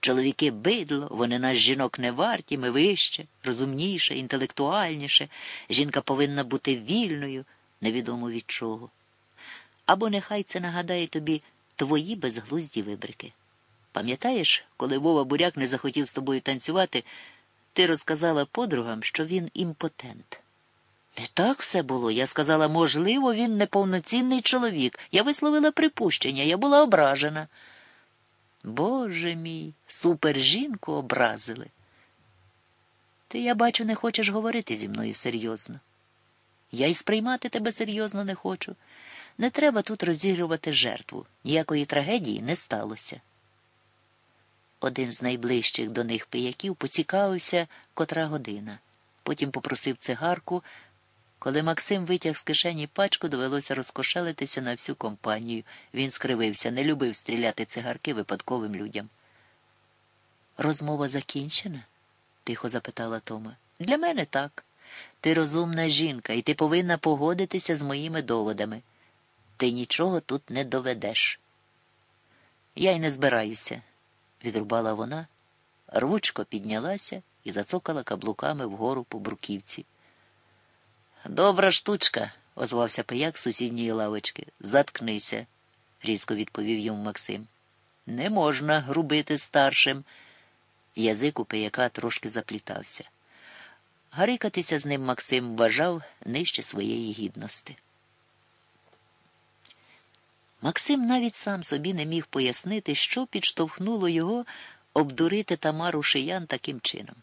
Чоловіки бидло, вони нас жінок не варті, ми вище, розумніше, інтелектуальніше. Жінка повинна бути вільною, невідомо від чого. Або нехай це нагадає тобі твої безглузді вибрики. Пам'ятаєш, коли Вова Буряк не захотів з тобою танцювати, ти розказала подругам, що він імпотент. Не так все було. Я сказала, можливо, він неповноцінний чоловік. Я висловила припущення, я була ображена. Боже мій, супержінку образили. Ти, я бачу, не хочеш говорити зі мною серйозно. Я й сприймати тебе серйозно не хочу. Не треба тут розігрувати жертву. Ніякої трагедії не сталося. Один з найближчих до них пияків поцікавився котра година. Потім попросив цигарку. Коли Максим витяг з кишені пачку, довелося розкошелитися на всю компанію. Він скривився, не любив стріляти цигарки випадковим людям. Розмова закінчена? тихо запитала Тома. Для мене так. Ти розумна жінка, і ти повинна погодитися з моїми доводами. Ти нічого тут не доведеш. Я й не збираюся, відрубала вона, рвучко піднялася і зацокала каблуками вгору по бруківці. Добра штучка, озвався пияк з сусідньої лавочки. Заткнися, різко відповів йому Максим. Не можна грубити старшим. Язик у пияка трошки заплітався. Гарикатися з ним Максим вважав нижче своєї гідності. Максим навіть сам собі не міг пояснити, що підштовхнуло його обдурити Тамару шиян таким чином.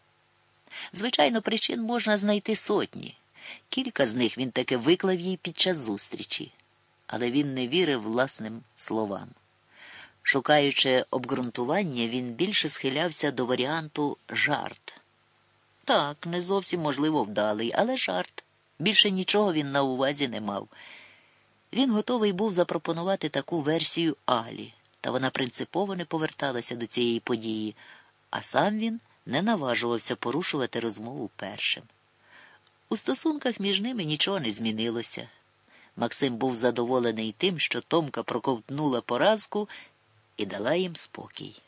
Звичайно, причин можна знайти сотні. Кілька з них він таки виклав їй під час зустрічі, але він не вірив власним словам. Шукаючи обґрунтування, він більше схилявся до варіанту жарт. Так, не зовсім можливо вдалий, але жарт. Більше нічого він на увазі не мав. Він готовий був запропонувати таку версію Алі, та вона принципово не поверталася до цієї події, а сам він не наважувався порушувати розмову першим. У стосунках між ними нічого не змінилося. Максим був задоволений тим, що Томка проковтнула поразку і дала їм спокій.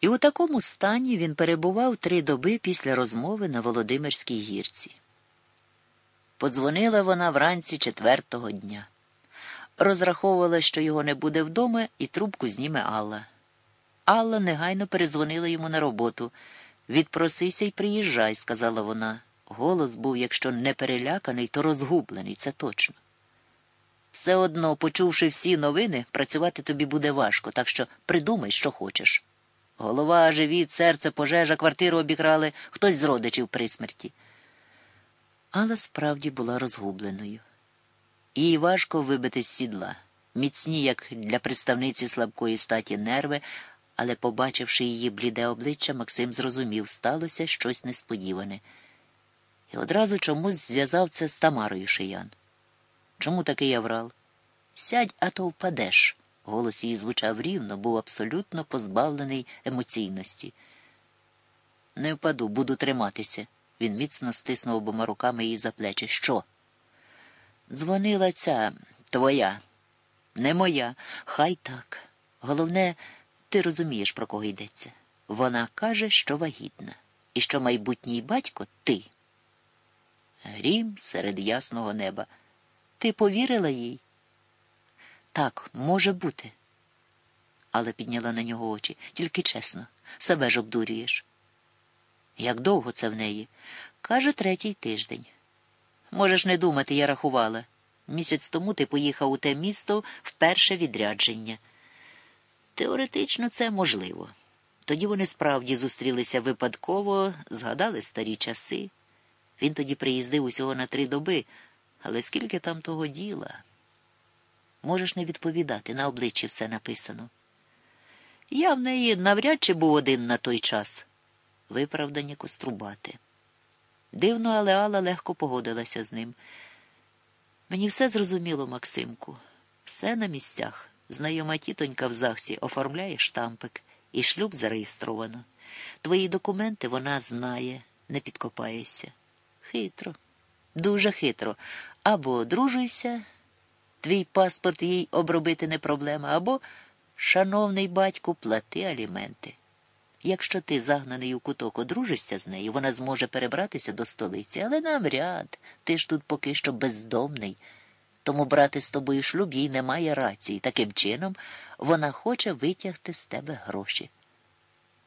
І у такому стані він перебував три доби після розмови на Володимирській гірці. Подзвонила вона вранці четвертого дня. Розраховувала, що його не буде вдома, і трубку зніме Алла. Алла негайно перезвонила йому на роботу. Відпросися й приїжджай, сказала вона. Голос був, якщо не переляканий, то розгублений, це точно. Все одно, почувши всі новини, працювати тобі буде важко, так що придумай, що хочеш. Голова, живіт, серце, пожежа, квартиру обікрали, хтось з родичів при смерті. Алла справді була розгубленою. Їй важко вибити з сідла, міцні, як для представниці слабкої статі нерви, але, побачивши її бліде обличчя, Максим зрозумів, сталося щось несподіване. І одразу чомусь зв'язав це з Тамарою Шиян. Чому такий аврал? Сядь, а то впадеш. Голос її звучав рівно, був абсолютно позбавлений емоційності. Не впаду, буду триматися. Він міцно стиснув обома руками її за плечі. Що? Дзвонила ця твоя, не моя. Хай так. Головне, ти розумієш, про кого йдеться. Вона каже, що вагітна, і що майбутній батько ти. Грім серед ясного неба. Ти повірила їй? Так, може бути. Але підняла на нього очі. Тільки чесно, себе ж обдурюєш. Як довго це в неї? Каже, третій тиждень. Можеш не думати, я рахувала. Місяць тому ти поїхав у те місто в перше відрядження. Теоретично це можливо. Тоді вони справді зустрілися випадково, згадали старі часи. Він тоді приїздив усього на три доби, але скільки там того діла? Можеш не відповідати, на обличчі все написано. Я в неї навряд чи був один на той час. Виправдання кострубати. Дивно, але Алла легко погодилася з ним. Мені все зрозуміло, Максимку, все на місцях. Знайома тітонька в ЗАГСі оформляє штампик, і шлюб зареєстровано. Твої документи вона знає, не підкопаєшся. Хитро, дуже хитро. Або одружуйся, твій паспорт їй обробити не проблема, або, шановний батьку, плати аліменти. Якщо ти загнаний у куток одружишся з нею, вона зможе перебратися до столиці, але навряд ти ж тут поки що бездомний. Тому брати з тобою шлюб їй немає рації. Таким чином, вона хоче витягти з тебе гроші.